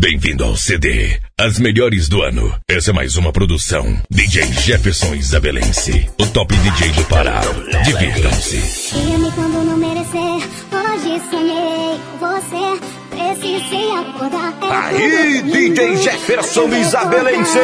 Bem-vindo ao CD As Melhores do Ano. Essa é mais uma produção DJ Jefferson Isabelense, o top DJ do Pará. Divirtam-se. Ame quando não merecer, hoje sonhei você. Acordar. Aí, DJ Jefferson Isabelense.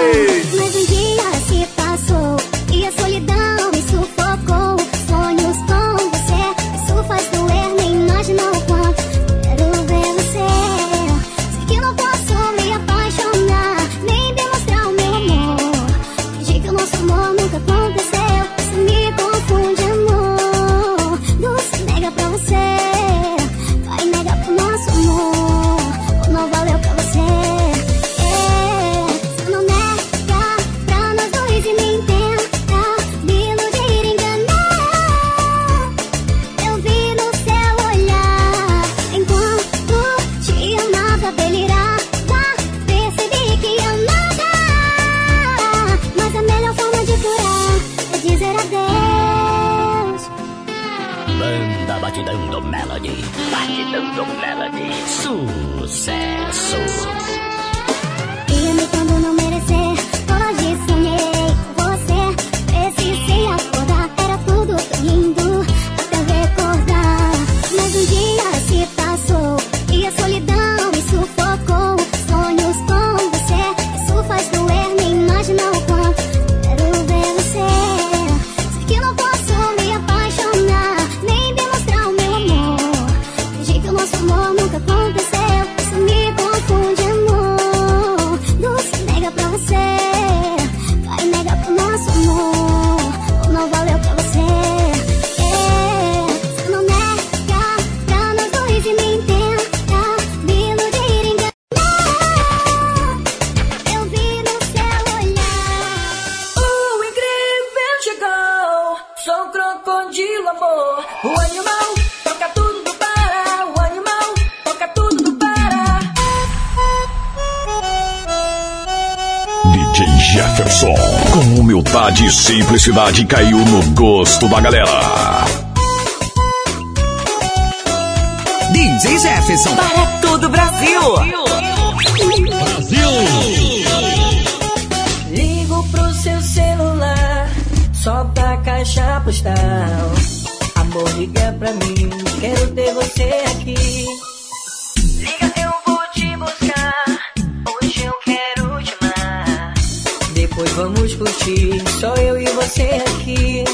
Jefferson. Com humildade e simplicidade, caiu no gosto da galera. DJ Jefferson. Para todo o Brasil. Brasil. Ligo pro seu celular, só da caixa postal. Amor, liga pra mim, quero ter você aqui. Só eu e você aqui.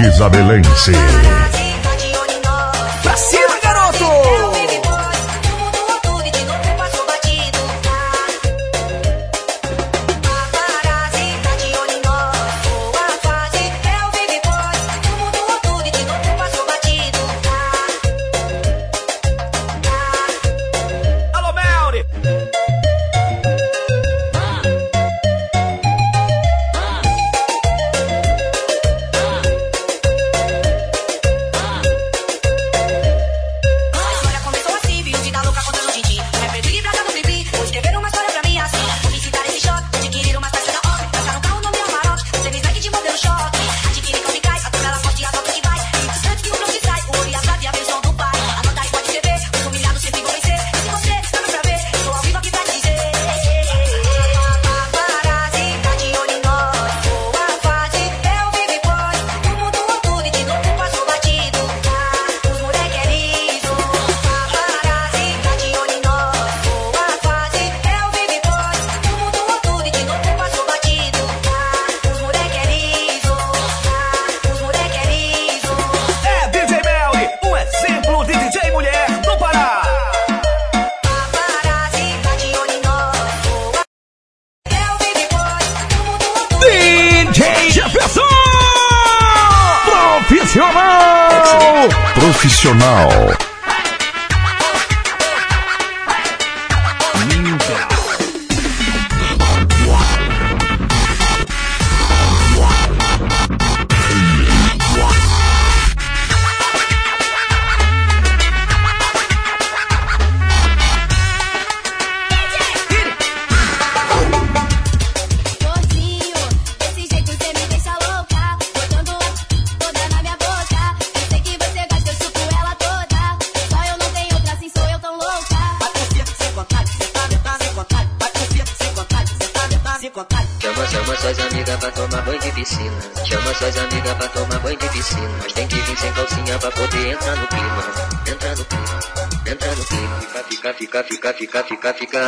Isabelense. Abelense. fica, fica, fica.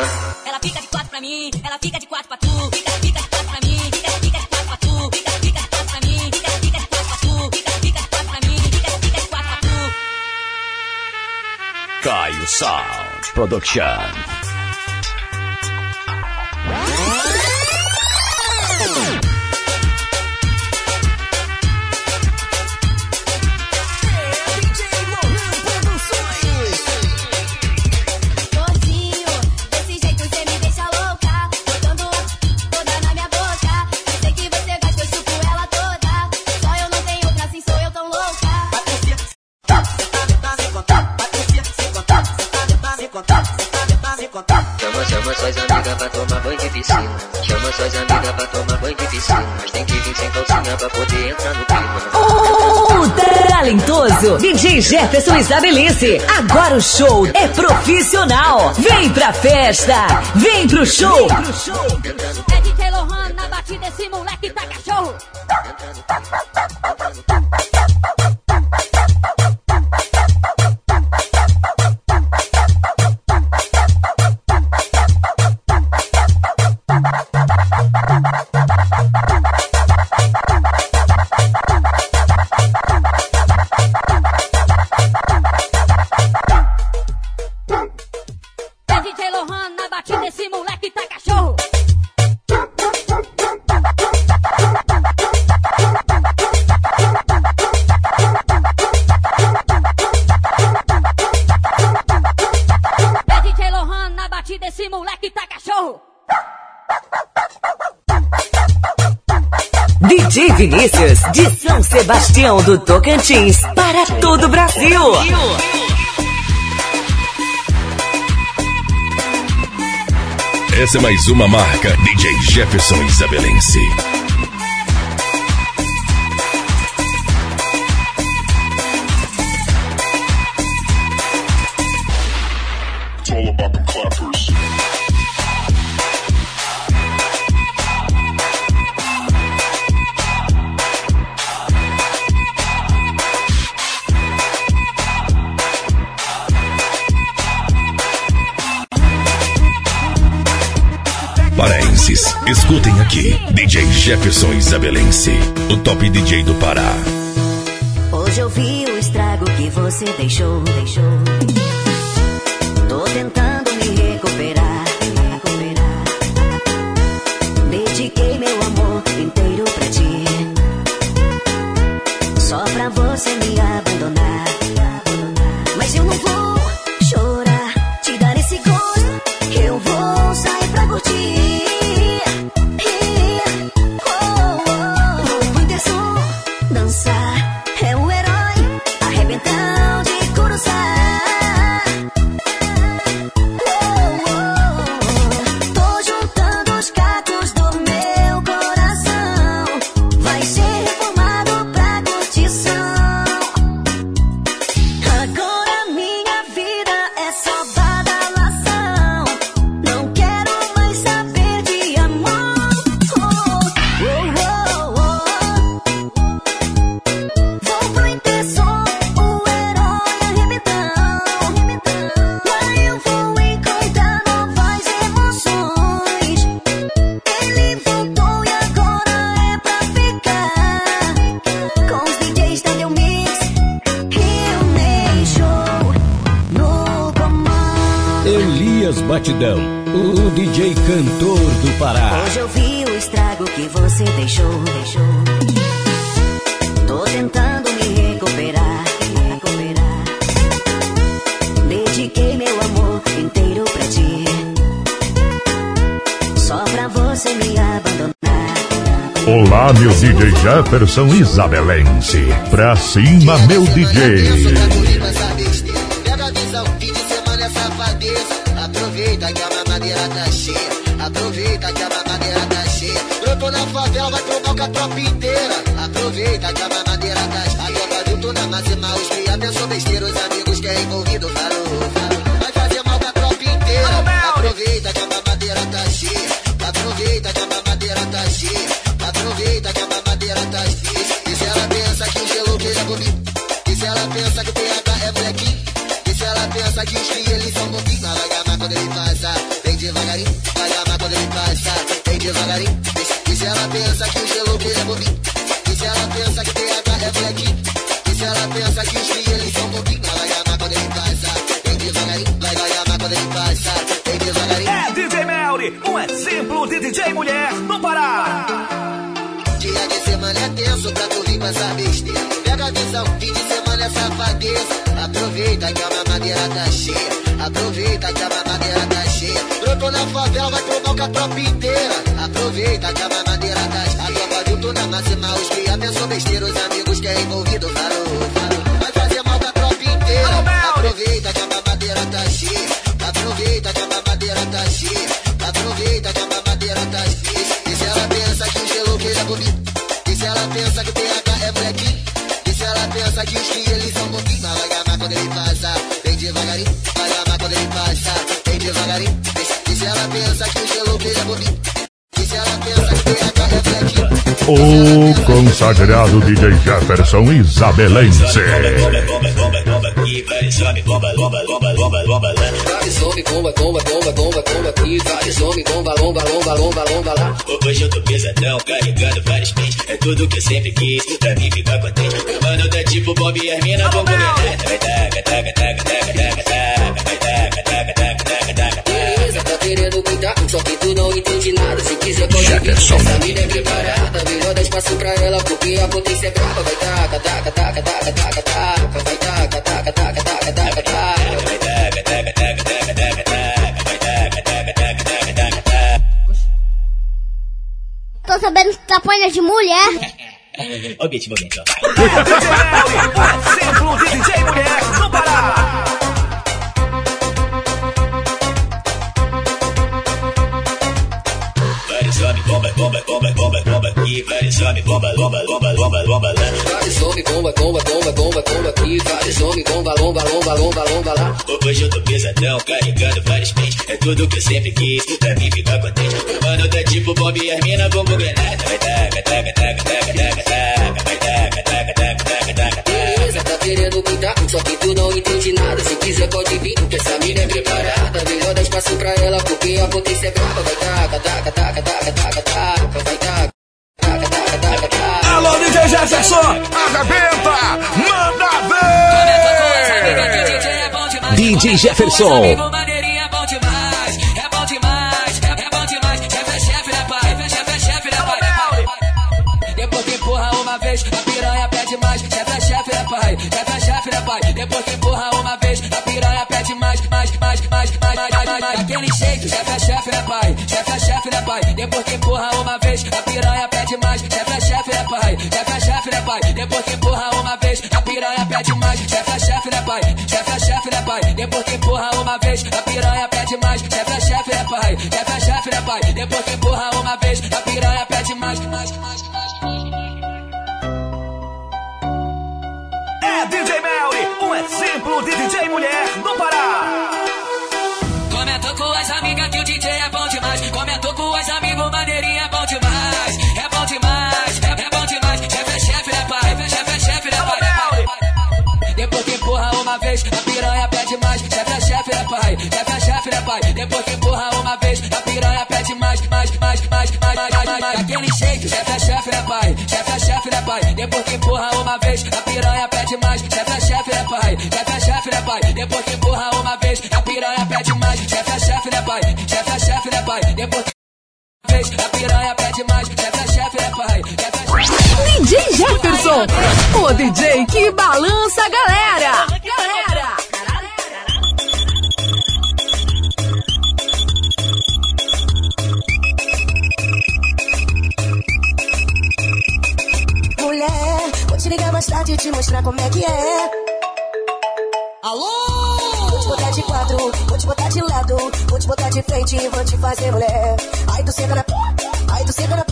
Ela fica de quatro pra mim, ela fica de quatro pra tu. Fica, fica de quatro pra mim, fica, fica de quatro pra tu. Fica, fica de quatro pra mim, fica, fica de quatro pra tu. Fica, fica de quatro pra mim, fica, fica de quatro pra tu. Caio Sound Production. de Jefferson Isabelice. Agora o show é profissional. Vem pra festa, vem pro show. Vem pro show. região do Tocantins para todo o Brasil. Essa é mais uma marca DJ Jefferson Isabelense. aqui, DJ Jefferson Isabelense, o top DJ do Pará. Hoje eu vi o estrago que você deixou, deixou. Tô tentando Jefferson Isabelense. Pra cima, meu DJ. Viu toda máxima, os bomba, bomba, bomba lá. Hoje eu tô pesadão, carregando vários pentes. É tudo que eu sempre quis, pra mim ficar contente. Mano, tá tipo Bob e Hermina, bomba granada. Vai taca, taca, taca, taca, taca, taca. Taca, taca, taca, taca, taca, tá querendo cuidar, só que tu não entende nada. Se quiser pode vir, essa mina é preparada. Melhor dar espaço pra ela, porque a potência é brava. Vai taca, taca, taca, taca, taca, taca. Vai taca, taca, taca, taca, taca, taca. Vai taca, taca, taca, taca, taca, taca. Vai taca, taca, taca, taca, taca, taca. Tô sabendo que tá apanha de mulher. Objetivamente, ó. Um exemplo Homens, bomba, bomba, bomba, bomba, bomba aqui. Vários homens, bomba, bomba, bomba, bomba, bomba lá. Vários homens, bomba, bomba, bomba, bomba, bomba aqui. Vários homens, bomba, bomba, bomba, bomba, bomba lá. Hoje eu tô pesadão, carregando vários pentes. É tudo que eu sempre quis, pra mim ficar contente. Mano, tá tipo Bob e Hermina, bomba granada. Vai taca, taca, taca, taca, taca, taca. Vai taca, taca, taca, taca, taca, taca. Beleza, tá querendo cuidar, só que tu não entende nada. Se quiser pode vir, porque essa mina é preparada. Espaço pra ela, porque a potência é brava. Vai taca, taca, taca, taca, taca, taca. Vai taca, taca, taca, taca, taca. Alô, DJ Jefferson, arrebenta, manda ver. DJ Jefferson. É bom demais, é bom demais, é, é bom demais. Chefe é chefe, né, pai? Chefe é chefe, né, pai? Depois que empurra uma vez, a piranha pede mais. Chefe é chefe, né, pai? Chefe é chefe, né, pai? Depois que Daquele jeito, chefe é chefe, né, pai? Chefe é chefe, né, pai? Depois que empurra uma vez, a piranha pede mais. Chefe é chefe, né, pai? Chefe é chefe, né, pai? Depois que empurra uma vez, a piranha pede mais. Chefe é chefe, né, pai? Chefe é chefe, né, pai? Depois que empurra uma vez, a piranha pede mais. Chefe é chefe, né, pai? Chefe é chefe, né, pai? Depois que empurra uma vez, a piranha pede mais, mais, mais, mais. É DJ Melly, um exemplo de DJ mulher no Pará. As amigas que o DJ é bom demais. Comentou com as amigos, maneirinha é bom demais. É bom demais, é, é bom demais. Chefe é chefe, né, pai? Chefe é chefe, né, pai? Depois que empurra uma vez, a piranha pede mais. Chefe é chefe, né, pai? Chefe é chefe, né, pai? Depois que empurra uma vez, a piranha pede mais, mais, mais, mais, mais, mais, mais, mais. Daquele jeito, chefe é chefe, né, pai? Chefe é chefe, né, pai? Depois que empurra uma vez, a piranha pede mais. chefe, né, pai? Chefe é chefe, né, pai? Depois fez, a piranha pede mais. Chefe é chefe, né, pai? Chefe é DJ Jefferson, o DJ que balança a galera. Galera! Mulher, vou te ligar mais tarde e te mostrar como é que é. Alô? Vou te botar de quatro, vou te botar de lado botar de frente e vou te fazer mulher. Ai, do senta na ai, do senta na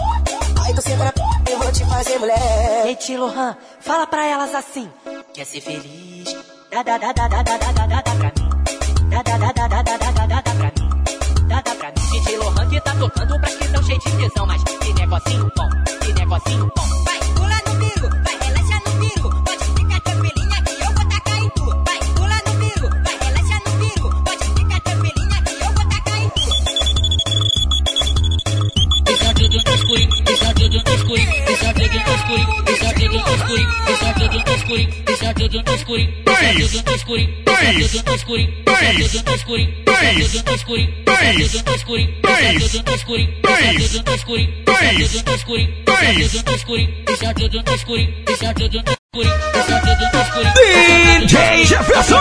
ai, do senta na eu vou te fazer mulher. Leite Lohan, fala pra elas assim: Quer ser feliz? Dá, dá, dá, dá, dá, dá, dá, dá, dá pra mim. Dá, dá, dá, dá, dá, dá, dá, dá, dá pra mim. Dá, dá pra mim. DJ Lohan que tá tocando pras que tão cheio de tesão, mas que negocinho bom, que negocinho bom. DJ Jefferson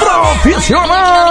Profissional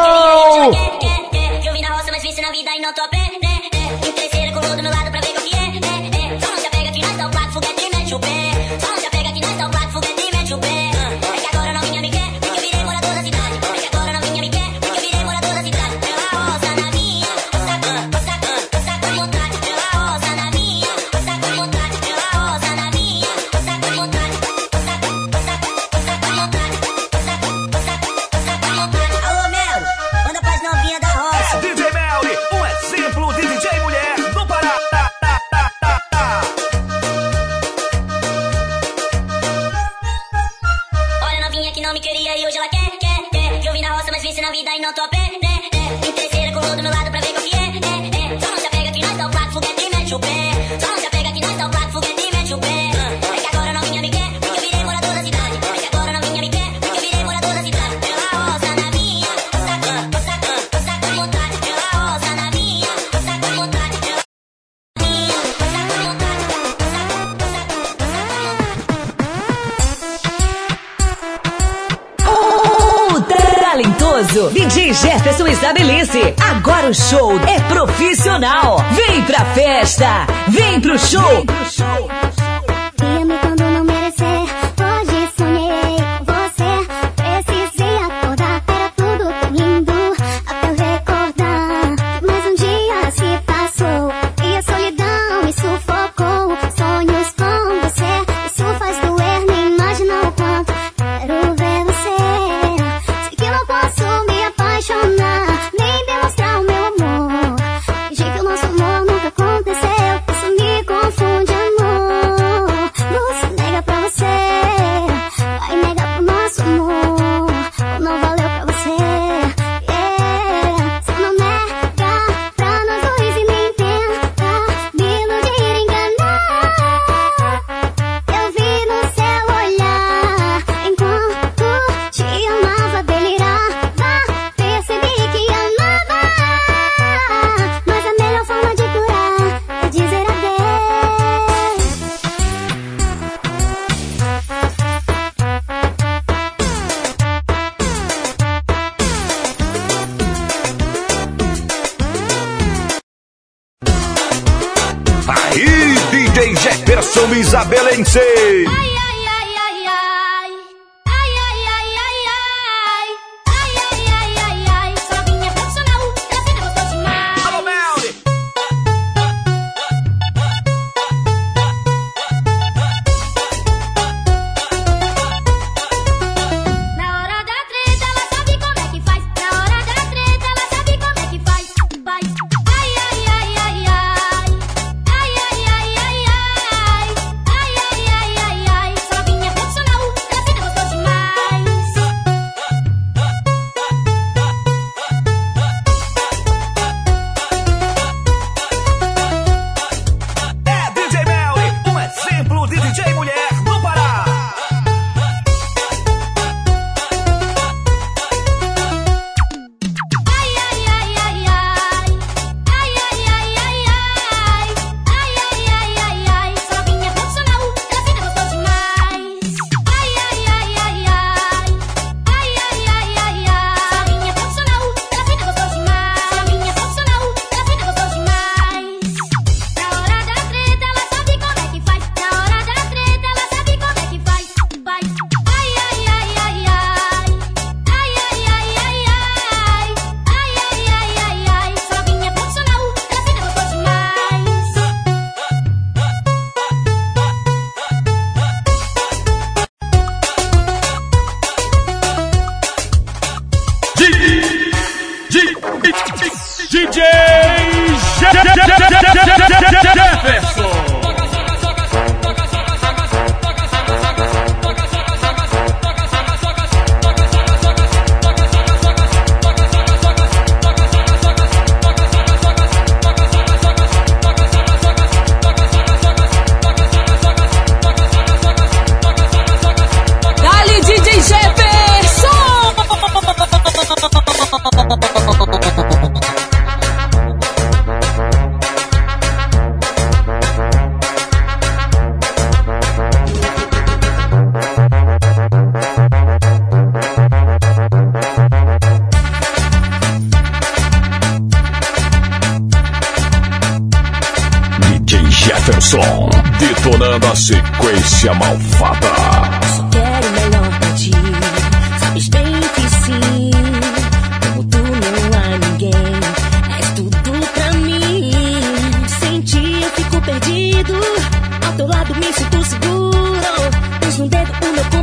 Isabelice. Agora o show é profissional. Vem pra festa, vem pro show. Vem pro show.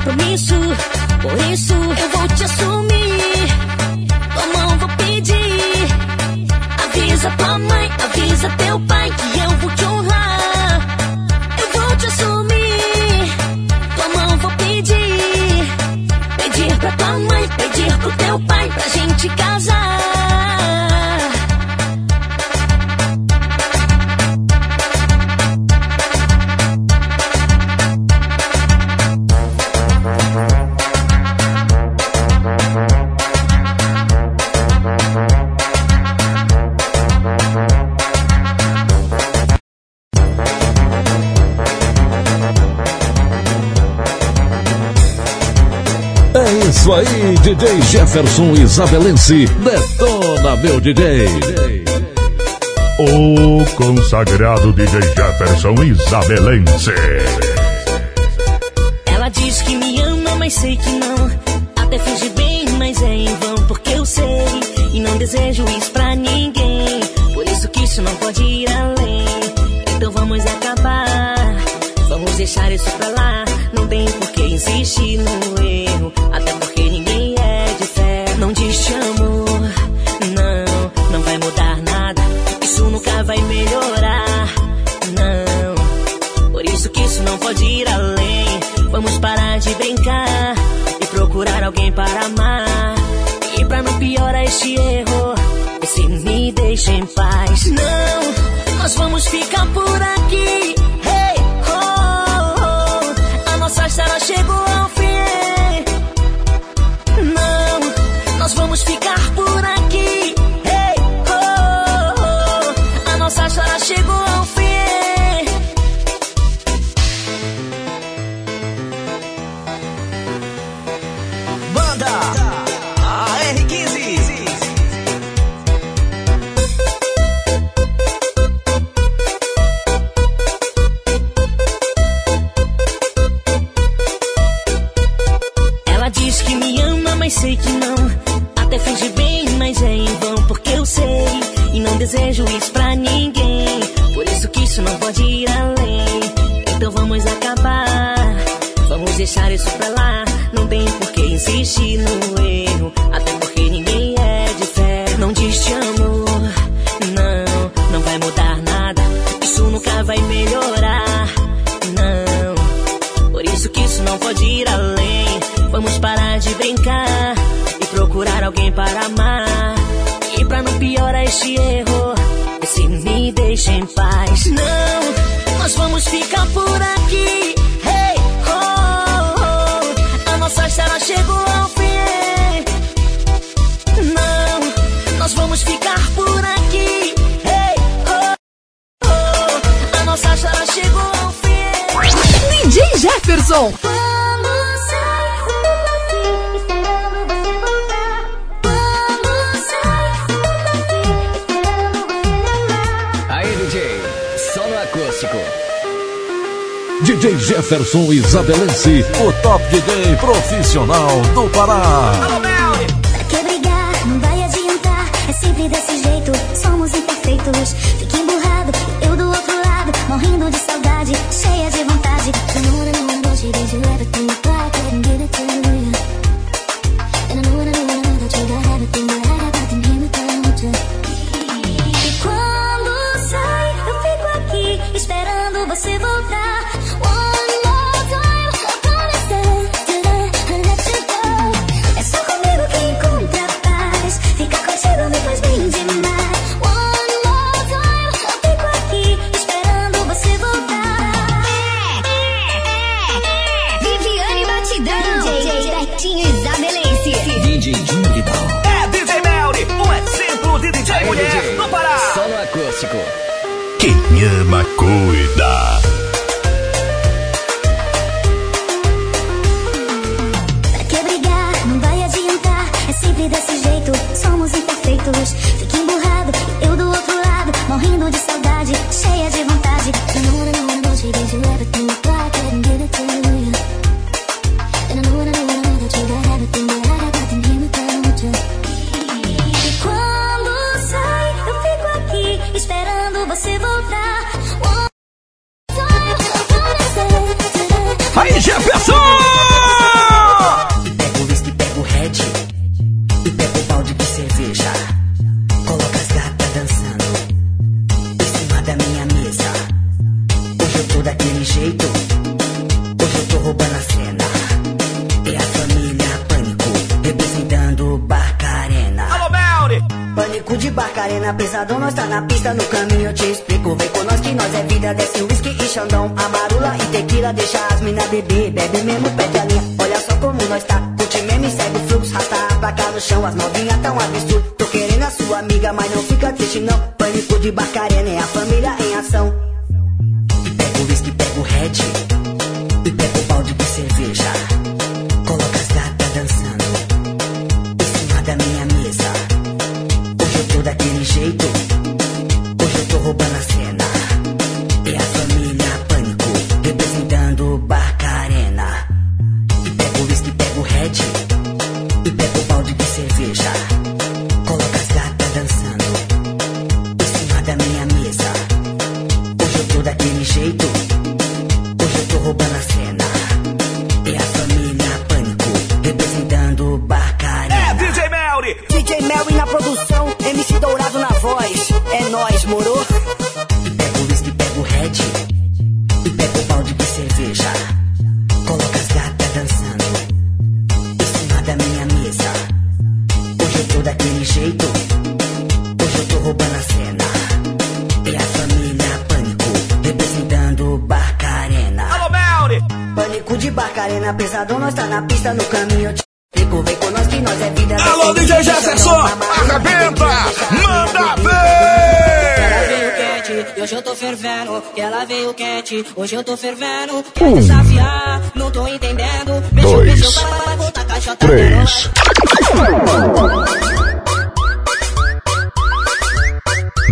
compromisso. Por isso eu vou te assumir. Tua mão vou pedir. Avisa tua mãe, avisa teu pai. DJ Jefferson Isabelense detona meu DJ. O consagrado DJ Jefferson Isabelense. Ela diz que me ama, mas sei que não. Até finge bem, mas é em vão, porque eu sei. E não desejo isso pra ninguém. Por isso que isso não pode ir além. Então vamos acabar. Vamos deixar isso Spell Jefferson Isabelense, o top DJ profissional do Pará. Quem ama, cuida. Pra que brigar? Não vai adiantar. É sempre desse jeito. Somos imperfeitos. Fique emburrado. Eu do outro lado. Morrendo de saudade. Cheia de vontade. Namora arena pesadão, nós tá na pista, no caminho te. Vem com nós que nós é vida. Alô, DJ é Jefferson, é arrebenta, manda é ver! Ela veio quente, Hoje eu tô fervendo, que ela veio quente. Hoje eu tô fervendo, quer desafiar, não tô entendendo. Beijo, dois, tá três.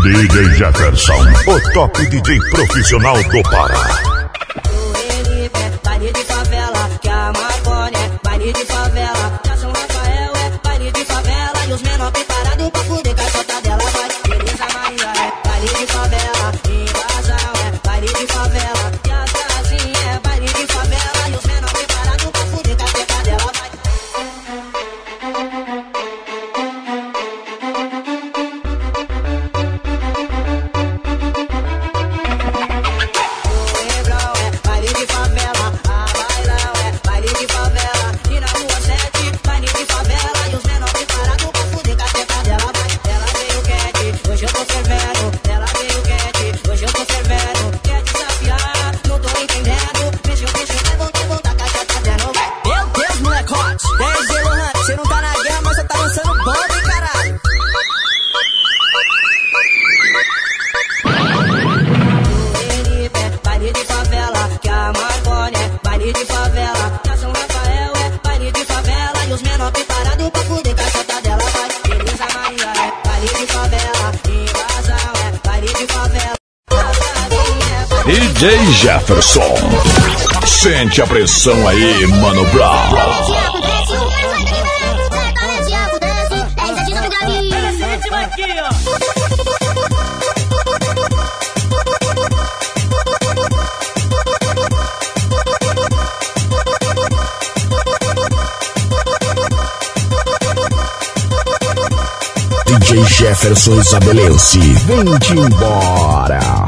DJ né? Jefferson, o top DJ profissional do Pará. Jefferson. Sente a pressão aí, Mano Brown. DJ Jefferson Isabelense, vem-te embora.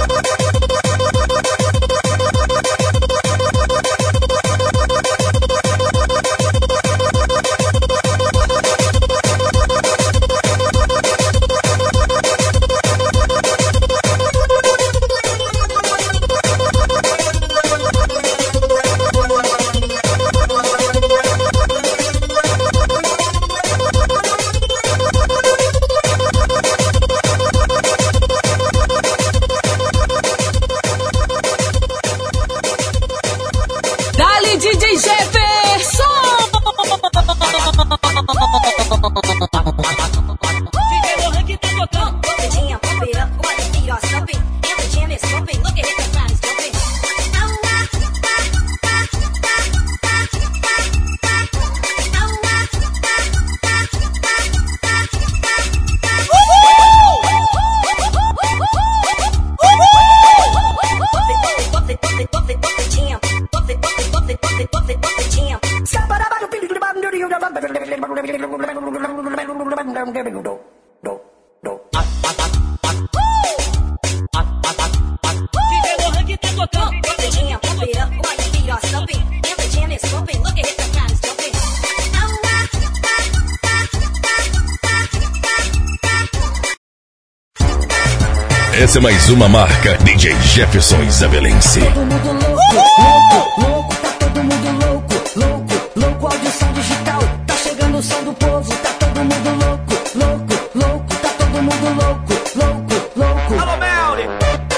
mais uma marca DJ Jefferson Isabelense. Todo mundo louco, louco, louco, tá todo mundo louco, louco, louco, audição digital. Tá chegando o som do povo, tá todo mundo louco, louco, louco, tá todo mundo louco, louco, louco. Alô, Melly!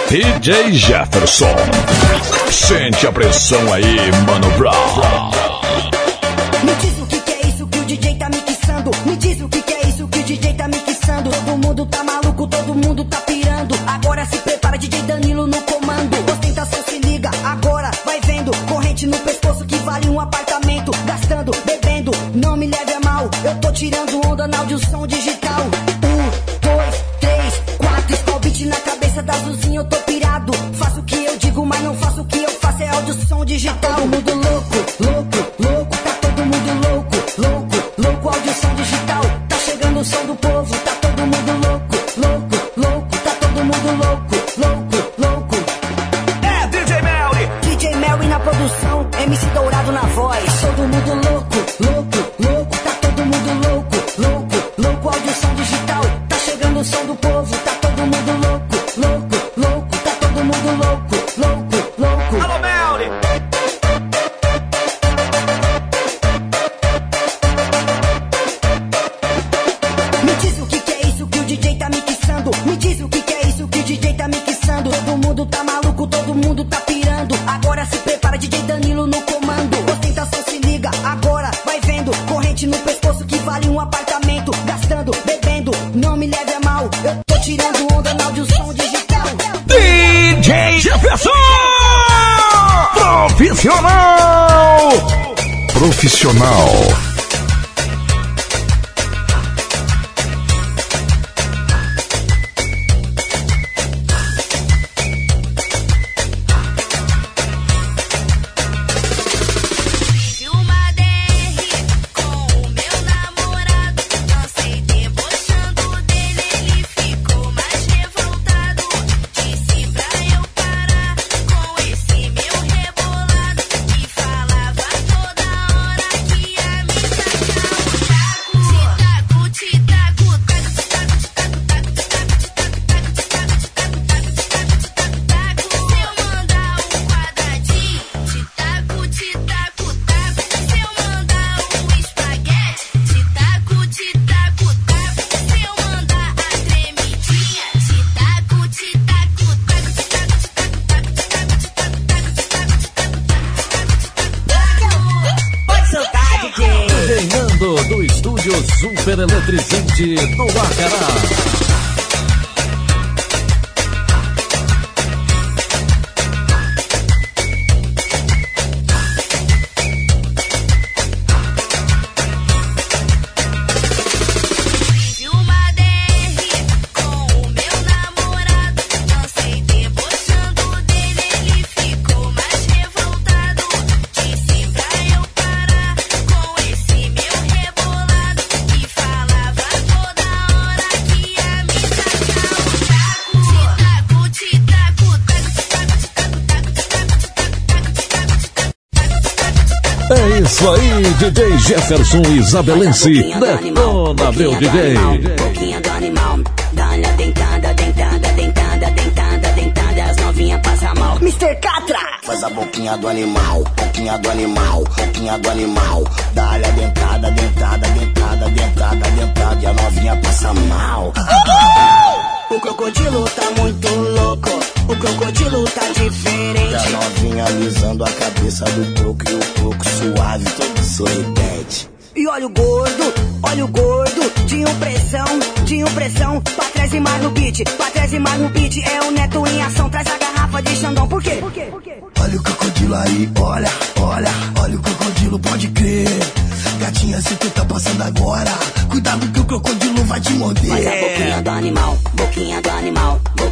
DJ Jefferson. Sente a pressão aí, Mano Brown. Vale um apartamento. Gastando, bebendo, não me leve a mal. Eu tô tirando onda na áudio som Super Eletrizante do Acará. DJ Jefferson Isabelense. Detona, meu DJ. Boquinha do animal. Dá-lhe a dentada, dentada, dentada, dentada, dentada. As novinhas passam mal. Mr. Catra! Faz a boquinha do animal, boquinha do animal, boquinha do animal. Dá-lhe a dentada, dentada, dentada, dentada, dentada. E a novinha passa mal. O crocodilo tá muito louco. O crocodilo tá E a diferente. novinha alisando a cabeça do croco e o croco suave, todo sorridente. E olha o gordo, olha o gordo. De impressão, de impressão. Pra trás e mais no beat, pra trás e mais no beat. É o neto em ação. Traz a garrafa de Xandão. Por quê? Por quê? Por quê? Olha o crocodilo aí, olha, olha, olha o crocodilo, pode crer. Gatinha, se tu tá passando agora, cuidado que o crocodilo vai te morder. Faz a boquinha do animal, boquinha do animal,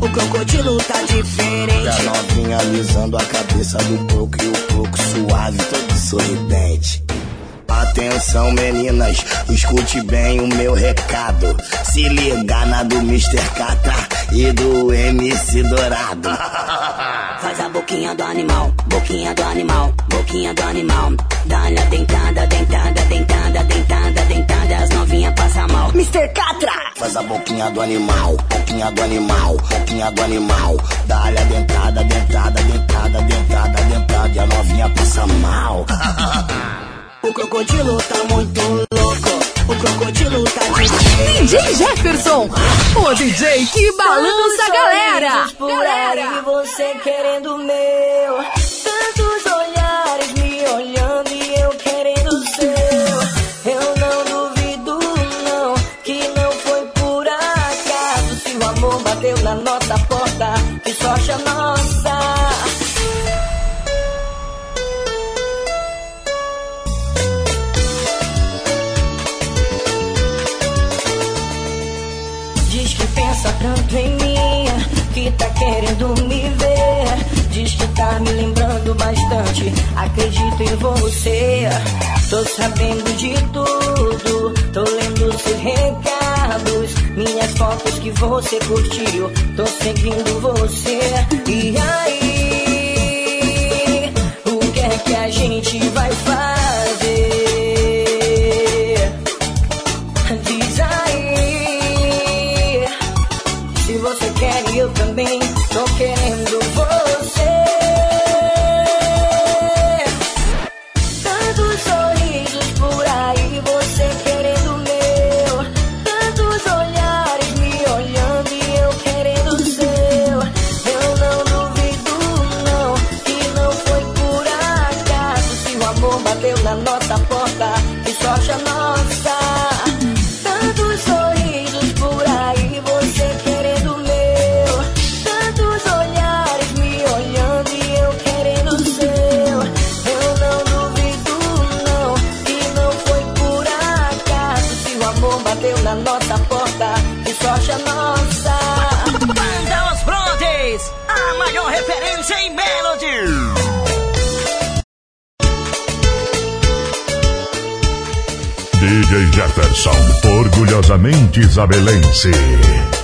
O crocodilo tá E a diferente. novinha alisando a cabeça do croco e o croco suave, todo sorridente. Atenção meninas, escute bem o meu recado. Se ligar na do Mr. Catra e do MC Dourado. Faz a boquinha do animal, boquinha do animal, boquinha do animal. Dá-lhe a dentada, dentada, dentada, dentada, dentada. As novinhas passam mal. Mr. Catra! Faz a boquinha do animal, boquinha do animal, boquinha do animal. Dá-lhe a dentada, dentada, dentada, dentada, dentada. E a novinha passa mal. O crocodilo tá muito louco. O crocodilo tá diferente. DJ Jefferson, o DJ que balança a galera. Aí, você querendo o meu. Tantos olhares me olhando e eu querendo o seu. Eu não duvido, não, que não foi por acaso. Se o amor bateu na nossa porta, que sorte a querendo me ver. Diz que tá me lembrando bastante. Acredito em você. Tô sabendo de tudo. Tô lendo seus recados. Minhas fotos que você curtiu. Tô seguindo você. E aí? O que é que a gente vai fazer? Isabelense.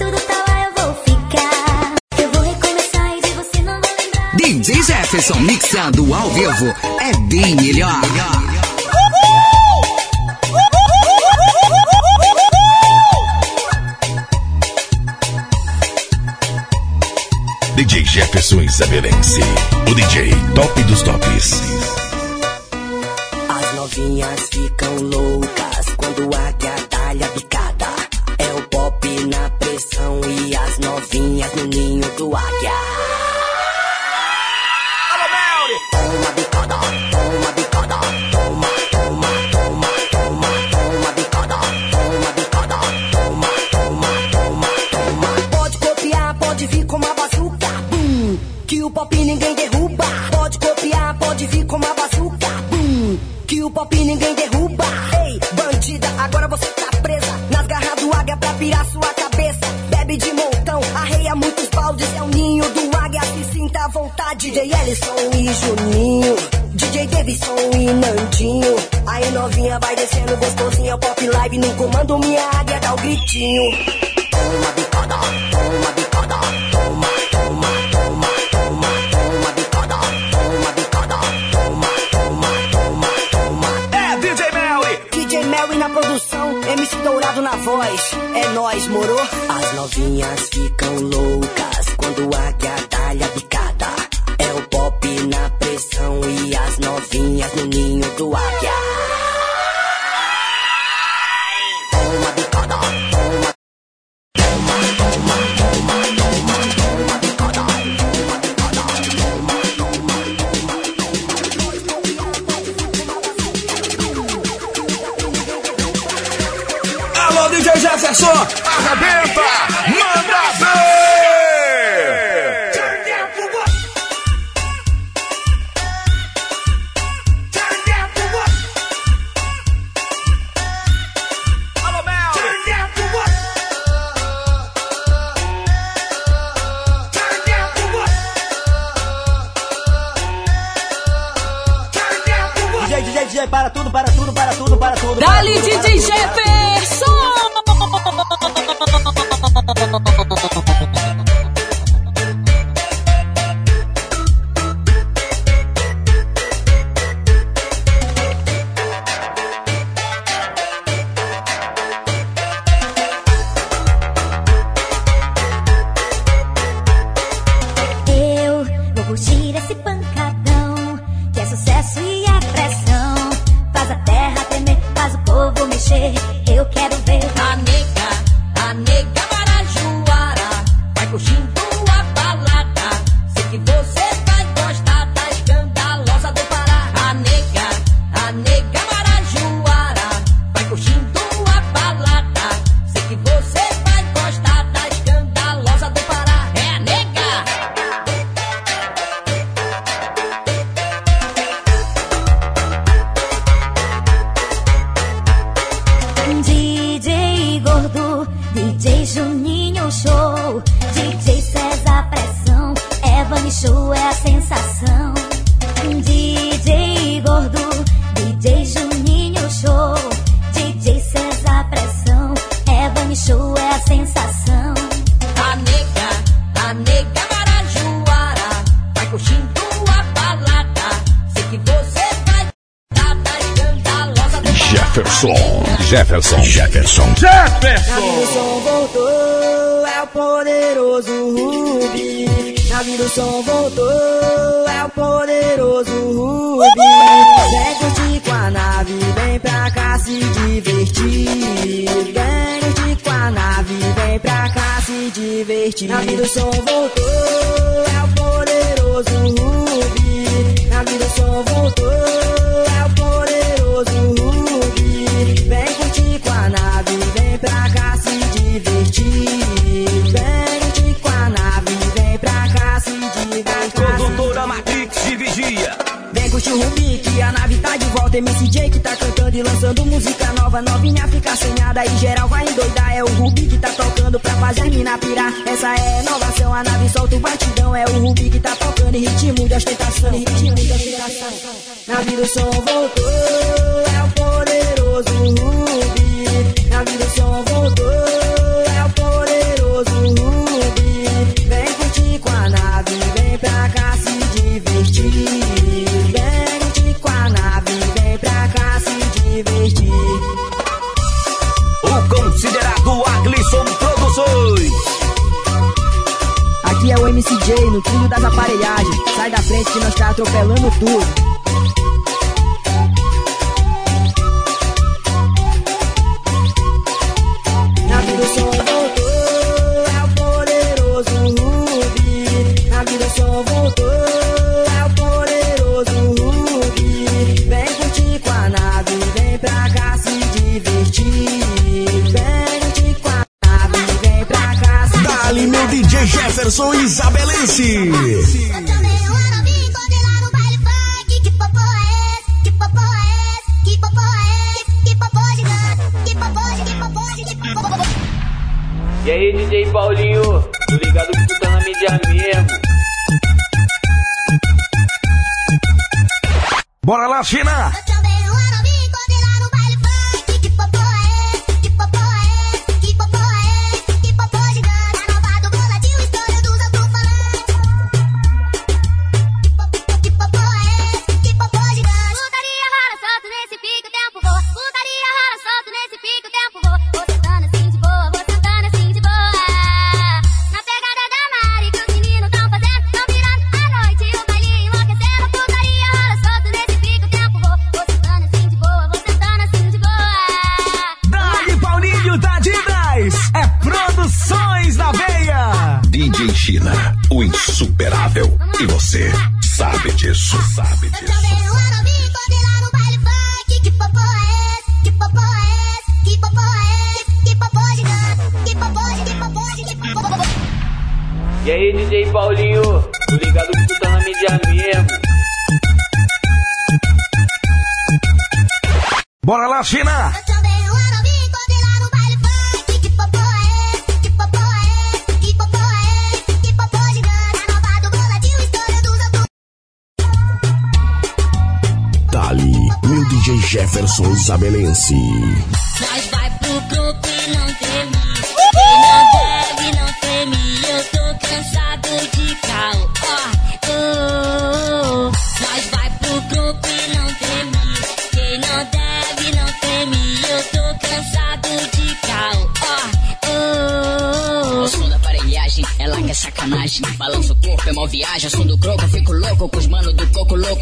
28 do tal lá eu vou ficar. Eu vou recomeçar e de você não vou lembrar. DJ Jefferson mixando ao vivo é bem melhor. DJ Jefferson Isabelense, o DJ top dos tops. As novinhas ficam loucas quando a águia dá-lhe Pretinho Dali DJ Jefferson! falta MC que tá cantando e lançando música nova. Novinha fica assanhada e geral vai endoidar. É o Rubi que tá tocando pra fazer mina pirar. Essa é a inovação, a nave solta o batidão. É o Rubi que tá tocando e ritmo de. Ritmo de ostentação. Na vida o som voltou. DJ no trilho das aparelhagens. Sai da frente, nós tá atropelando tudo. Que popô. E aí, DJ Paulinho? Tô ligado que tu tá na mídia mesmo. Bora lá, China! E você sabe disso, sabe Eu disso. também lá no baile funk. Que popô é esse? Que popô é esse? Que popô é esse? Que popô gigante? Que popô, que popô, que popô. E aí, DJ Paulinho? Tô ligado que tu tá na mídia mesmo. Bora lá, China! Isabelense. Nós vai pro grupo e não treme. Quem não deve, não treme. Eu tô cansado de caô. Ó, oh. Nós vai pro grupo e não treme. Quem não deve, não treme. Eu tô cansado de caô. Ó, O oh. som da aparelhagem, ela quer sacanagem. Balança o corpo, é mó viagem. O som do croco,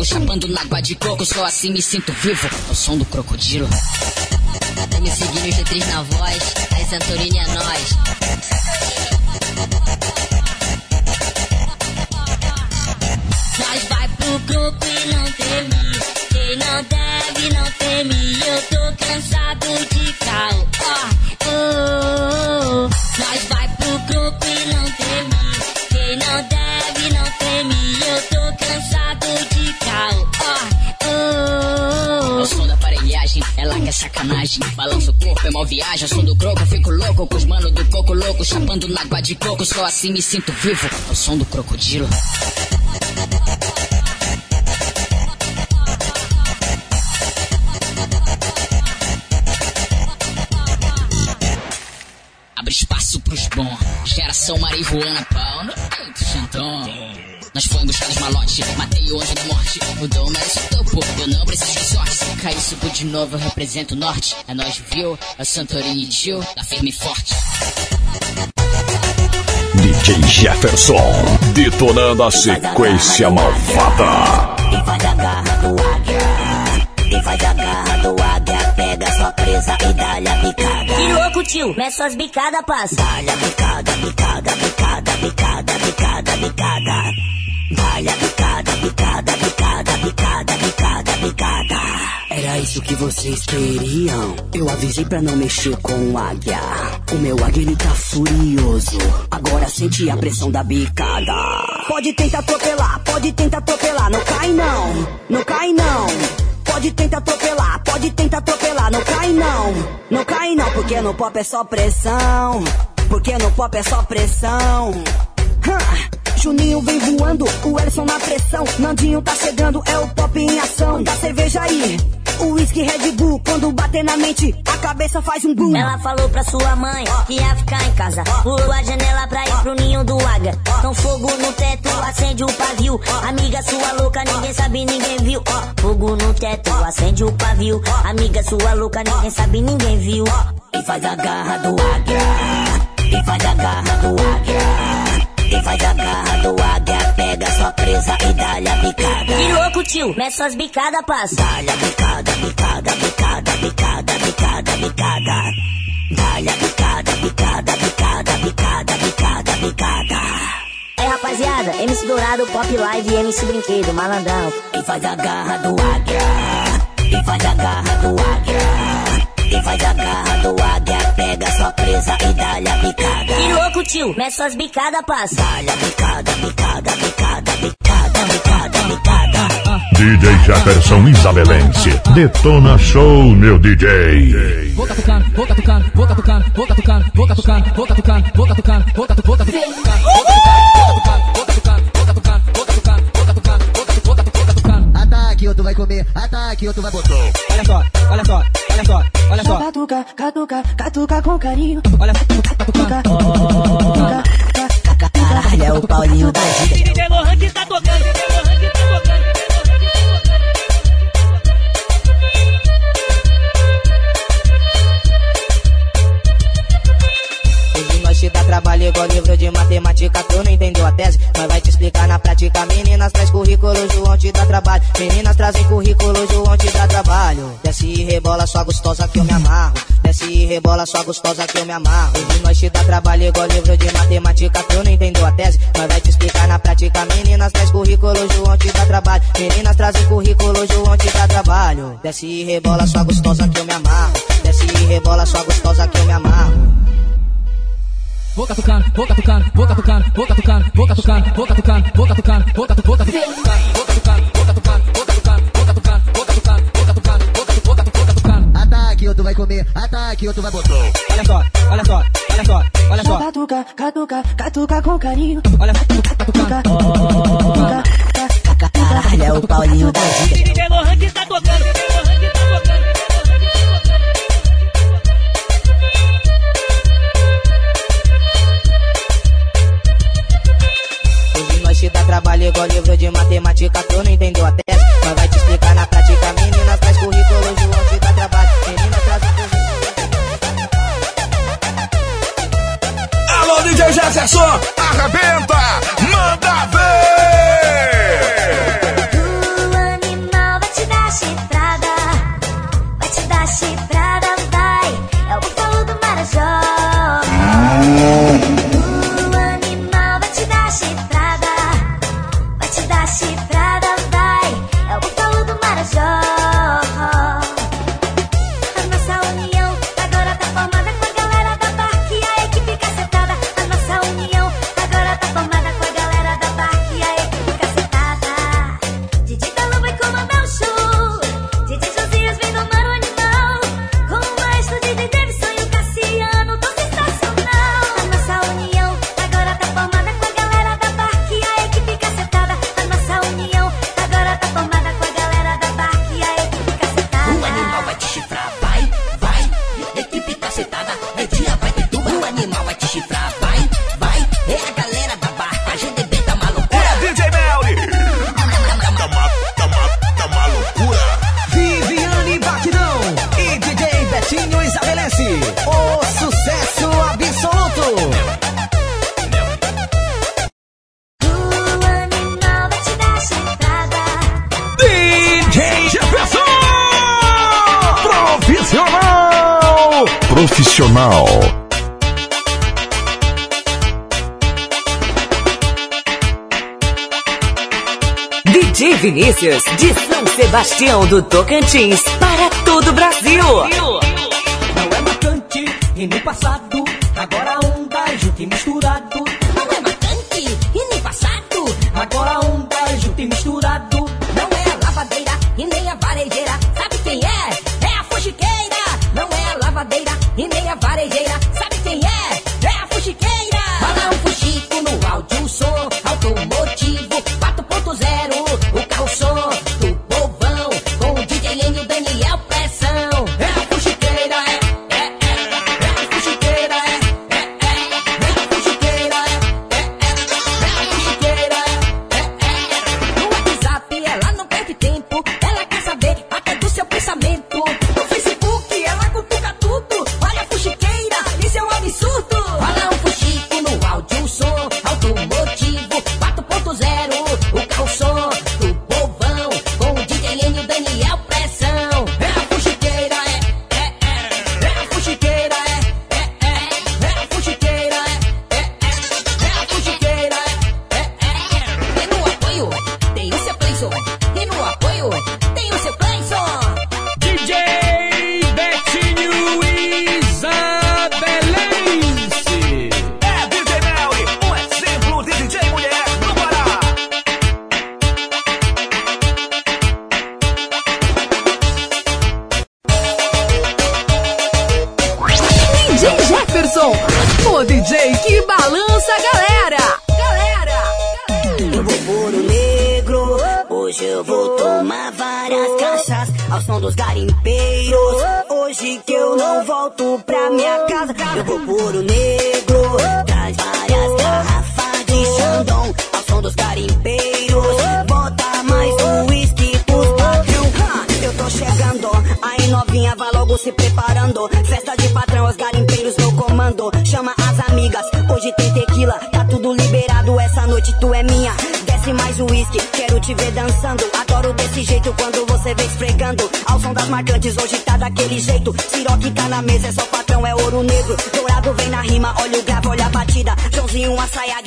chapando na água de coco. Só assim me sinto vivo. O som do crocodilo. Tá me seguindo G3 na voz. Aí Santorini é. Nós Balança o corpo, é mó viagem. Som do croco, fico louco. Com os mano do coco louco, chapando na água de coco. Só assim me sinto vivo. O som do crocodilo. Abre espaço pros bons. Geração marihuana, pau no fomos buscar os malotes, matei o anjo da morte. Merece o topo, eu não preciso de sorte. Se cair, subo de novo, eu represento o norte. É nós, viu? É o Santorini tio, tá firme e forte. DJ Jefferson, detonando a sequência malvada. E vai da garra do águia. E vai da garra do águia. Pega sua presa e dá-lhe a bicada. Que louco, tio. Mete suas bicadas, passa. Dá-lhe a bicada, bicada, bicada, bicada, bicada, bicada. Dá-lhe Isso que vocês queriam? Eu avisei pra não mexer com o águia. O meu águia ele tá furioso. Agora sente a pressão da bicada. Pode tentar atropelar, pode tentar atropelar. Não cai não, não cai não. Pode tentar atropelar, pode tentar atropelar. Não cai não, não cai não. Porque no pop é só pressão. Porque no pop é só pressão. Hã. Juninho vem voando, o Ellison na pressão. Nandinho tá chegando, é o pop em ação. Da cerveja aí, o whisky Red Bull. Quando bater na mente, a cabeça faz um boom. Ela falou pra sua mãe que ia ficar em casa. Pulou a janela pra ir pro ninho do águia. Então fogo no teto, acende o pavio. Amiga sua louca, ninguém sabe, ninguém viu. Fogo no teto, acende o pavio. Amiga sua louca, ninguém sabe, ninguém viu. E faz a garra do águia. E faz a garra do águia. E faz a garra do águia. Pega sua presa e dá-lhe a bicada. Que louco, tio. Mete suas bicadas, passa. Dá-lhe a bicada, bicada, bicada, bicada, bicada, bicada. Dá-lhe a bicada, bicada, bicada, bicada, bicada, bicada. É, rapaziada, MC Dourado, Pop Live e MC Brinquedo, malandrão. E faz a garra do águia. E faz a garra do águia. E faz a garra do águia, pega sua presa e dá-lhe a bicada. Que louco, tio. Mete suas bicadas, passa. Dá-lhe a bicada, bicada, bicada, bicada, bicada, bicada. DJ Jefferson Isabelense. Detona Show, meu DJ. Boca tocando, boca tocando, boca tocando, boca tocando, boca tocando, boca tocando, boca tocando, boca tocando, boca Ataque, outro vai comer. Ataque, outro vai botar. Catuca, catuca, catuca com carinho. Olha só, catuca, catuca, Caralho, é o Paulinho da vida. DJ Lohan que tá tocando, trabalho igual livro de matemática, tu não entendeu a tese. Nós vai te explicar na prática. Meninas traz currículo, João te dá trabalho. Meninas trazem currículo, João te dá trabalho. Desce e rebola sua gostosa que eu me amarro. Desce e rebola sua gostosa que eu me amarro. Hoje nós te dá trabalho igual livro de matemática, tu não entendeu a tese. Nós vai te explicar na prática. Meninas traz currículo, João te dá trabalho. Meninas trazem currículo, João te dá trabalho. Desce e rebola sua gostosa que eu me amarro. Desce e rebola sua gostosa que eu me amarro. Boca tocando, boca tocando, boca tocando, boca tocando, boca tocando, boca tocando, boca tocando, boca tocando, boca tocando, boca tocando, boca tocando, boca tocando, boca tocando, boca tocando, boca tocando, boca tocando, boca tocando. Ataque, outro vai comer. Ataque, outro vai botar. Olha só, olha só, olha só, olha só. Catuca, catuca, catuca com carinho. Olha só, catuca, catuca, Caralho, é o Paulinho da vida. DJ Lohan que tá tocando, DJ Lohan que tá tocando. Te dá trabalho igual livro de matemática, tu não entendeu a tese. Nós vai te explicar na prática. Meninas traz currículo, João te dá trabalho. Meninas traz Alô, DJ Jefferson, arrebenta, manda ver! O animal vai te dar chifrada, vai te dar chifrada, vai. É o búfalo do Marajó. Sebastião do Tocantins,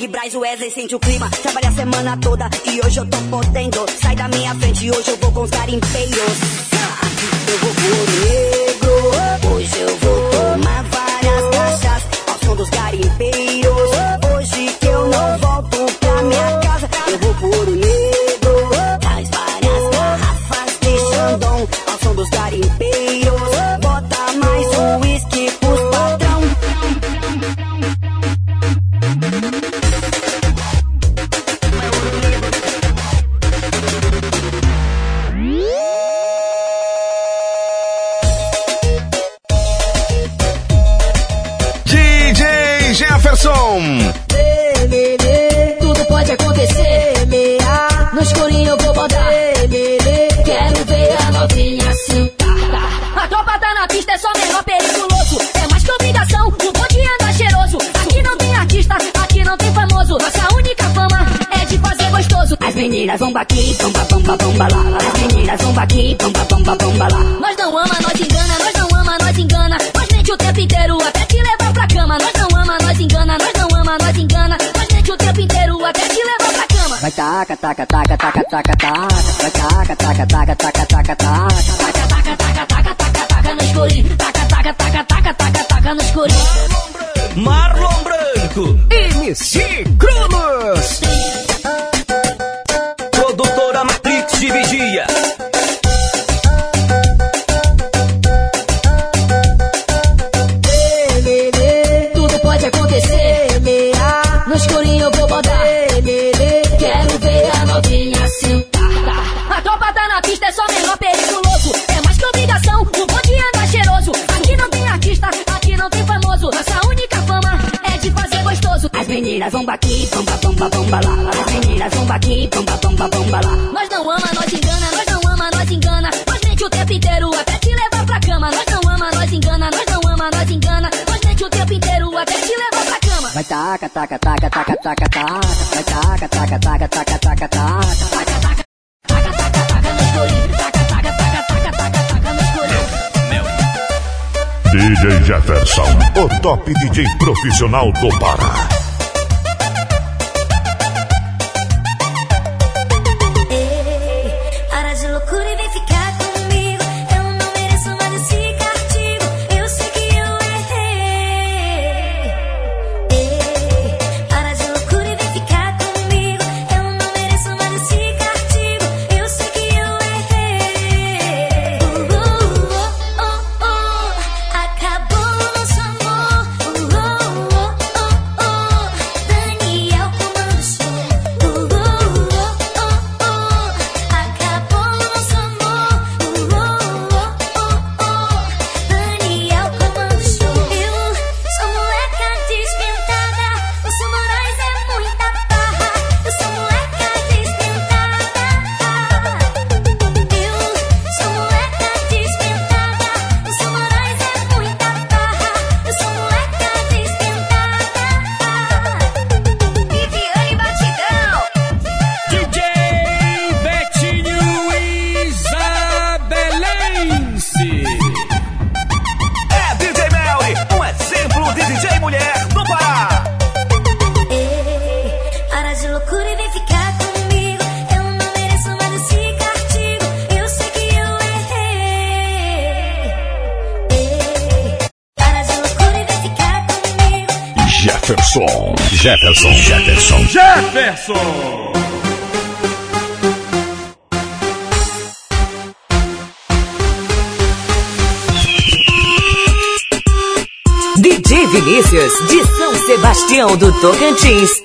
Assayag, Braz, Wesley, sente o clima. Trabalha a semana toda e hoje eu tô podendo. Sai da minha frente, hoje eu vou com os garimpeiros. Tropa na pista, é só menor perigoso. É mais que obrigação, o bonde anda cheiroso. Aqui não tem artista, aqui não tem famoso. Nossa única fama é de fazer gostoso. As meninas vão aqui, bamba, bamba, bamba lá. As meninas vão aqui, bamba, bamba, bamba lá. Nós não ama, nós engana, nós não ama, nós engana. Nós mente o tempo inteiro até te levar pra cama. Nós não ama, nós engana, nós não ama, nós engana. Nós mente o tempo inteiro até te levar pra cama. Vai taca, taca, taca, taca, taca, taca. Vai taca, taca, taca, taca. Taca, taca, taca, escurinho. Taca, taca, taca, taca, taca, taca no escurinho. Marlon Branco. MC Cromos. Meninas vão aqui, bamba, bamba, bamba lá. As meninas vão aqui, bamba, bamba, bamba lá. Nós não ama, nós engana, nós não ama, nós engana. Nós mente o tempo inteiro até te levar pra cama. Nós não ama, nós engana, nós não ama, nós engana. Nós mente o tempo inteiro até te levar pra cama. Vai taca, taca, taca, taca, taca, taca. Vai taca, taca, taca, taca, taca, taca. DJ Jefferson, o top DJ profissional do Pará. Do Tocantins,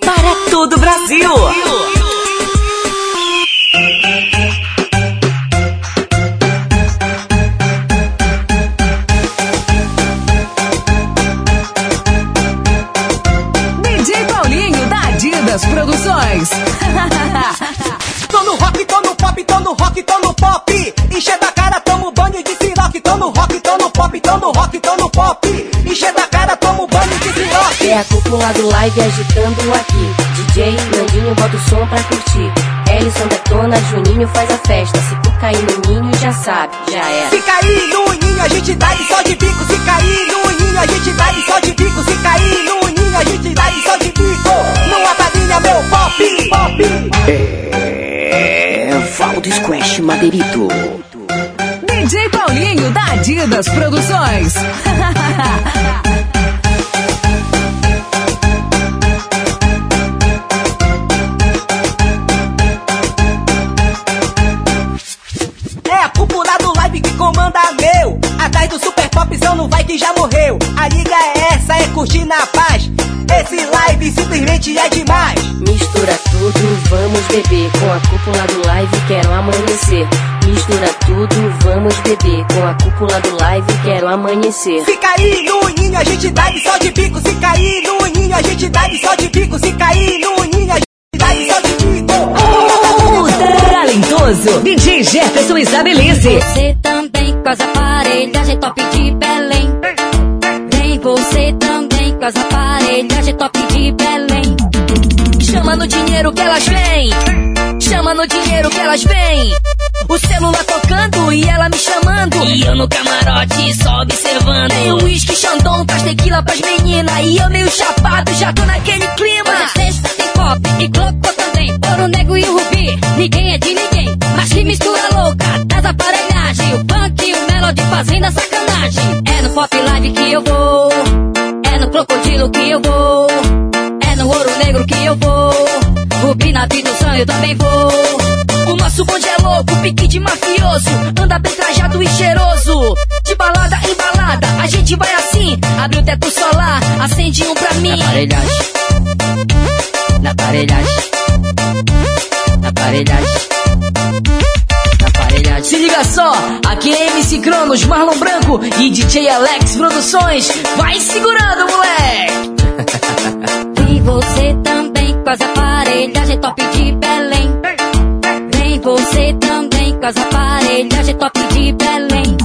siroque. É a cúpula do live agitando aqui. DJ Nandinho bota o som pra curtir. Ellison detona, Juninho faz a festa. Se tu cair no ninho, já sabe, já era. Se cair no ninho, a gente dá de só de bico. Se cair no ninho, a gente dá de só de bico. Se cair no ninho, a gente dá de só de bico. Não apadrinha meu pop, pop. É. Valdo Squash Madeirito. DJ Paulinho da Adidas Produções. Popzão não vai que já morreu. A liga é essa, é curtir na paz. Esse live simplesmente é demais. Mistura tudo, vamos beber. Com a cúpula do live, quero amanhecer. Mistura tudo, vamos beber. Com a cúpula do live, quero amanhecer. Se cair no ninho, a gente dá de só de bico. Se cair no ninho, a gente dá de só de bico. Se cair no ninho, a gente dá de só de bico. O talentoso DJ Jefferson Isabelice. Você também com as aparelhagens top de Belém. Vem você também com as aparelhagens top de Belém. Chama no dinheiro que elas vêm. Chama no dinheiro que elas vêm. O celular tocando e ela me chamando. E eu no camarote só observando. Tem um uísque, Xandão, traz tequila pras meninas. E eu meio chapado, já tô naquele clima. Hoje é sexta, tem pop e clocô também. Ouro, nego e o rubi, ninguém é de ninguém. Mas que mistura louca das aparelhagens. Fazendo a sacanagem. É no pop live que eu vou. É no crocodilo que eu vou. É no ouro negro que eu vou. Rubi na vida sonho eu também vou. O nosso bonde é louco, pique de mafioso. Anda bem trajado e cheiroso. De balada em balada, a gente vai assim. Abre o teto solar, acende um pra mim. Na aparelhagem. Na aparelhagem. Na aparelhagem. Se liga só, aqui é MC Cronos, Marlon Branco e DJ Alex Produções. Vai segurando, moleque! E você também com as aparelhagens top de Belém. Vem você também com as aparelhagens top de Belém.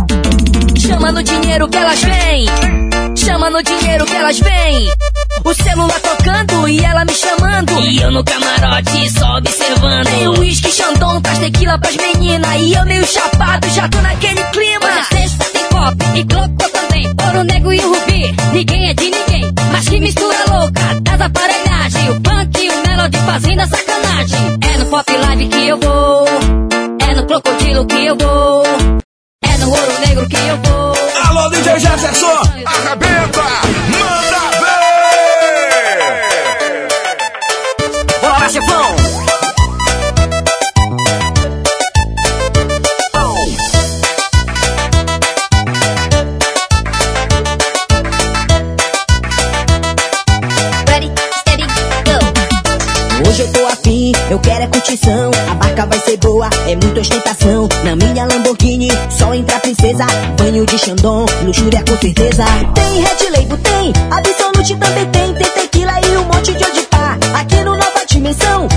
Chama no dinheiro que elas vêm. Chama no dinheiro que elas vêm. O celular tocando e ela me chamando. E eu no camarote só observando. Tem um uísque, Xandão, traz tequila pras meninas. E eu meio chapado, já tô naquele clima. Hoje é sexta, tem pop e clocô também. Ouro, nego e o rubi, ninguém é de ninguém. Mas que mistura louca das aparelhagens. O funk e o melody fazendo a sacanagem. É no pop live que eu vou. É no crocodilo que eu vou. É no ouro negro que eu vou. Alô, DJ Jefferson, arrebenta, manda curtição. A barca vai ser boa, é muita ostentação. Na minha Lamborghini, só entra princesa. Banho de Xandão, luxúria com certeza. Tem Red Label, tem Absolute também tem. Tem tequila e um monte de odipá. Aqui no Nova Dimensão,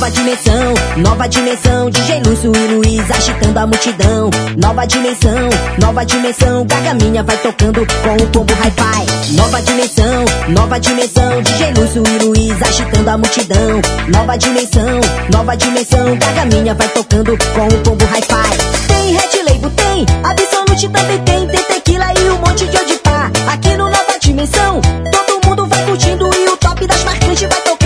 Nova dimensão, nova dimensão, DJ Lúcio e Luiz agitando a multidão. Nova dimensão, nova dimensão, Gaga minha vai tocando com o combo hi-fi. Nova dimensão, nova dimensão, DJ Lúcio e Luiz agitando a multidão. Nova dimensão, nova dimensão, Gaga minha vai tocando com o combo hi-fi. Tem Red Label, tem Absolute também tem, tem tequila e um monte de odipá. Aqui no Nova Dimensão, todo mundo vai curtindo e o top das marcantes vai tocar.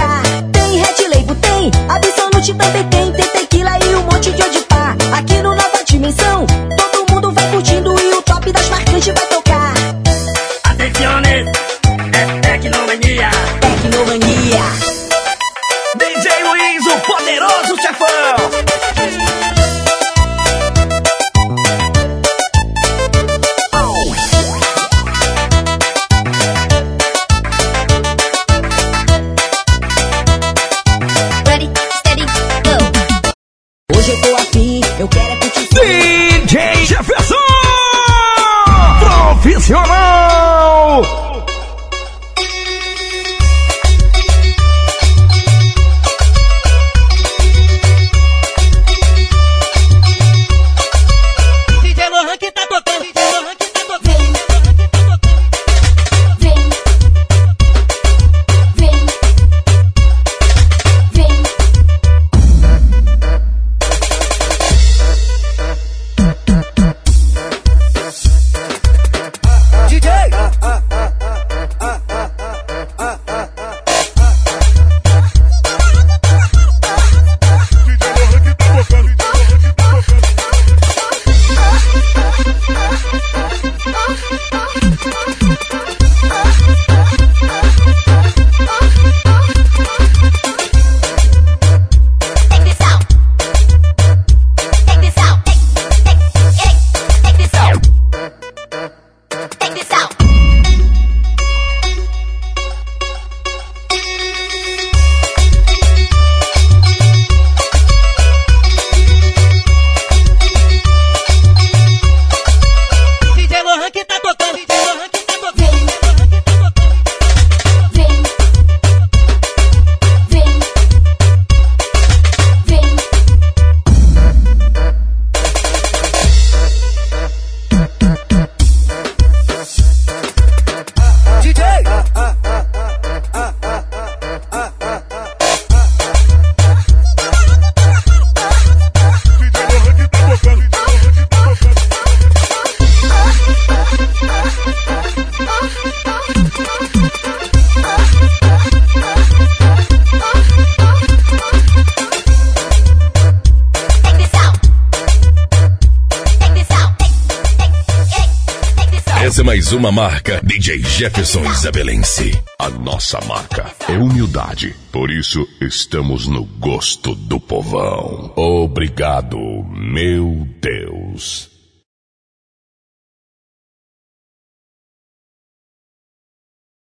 Uma marca DJ Jefferson Isabelense. A nossa marca é humildade. Por isso estamos no gosto do povão. Obrigado, meu Deus.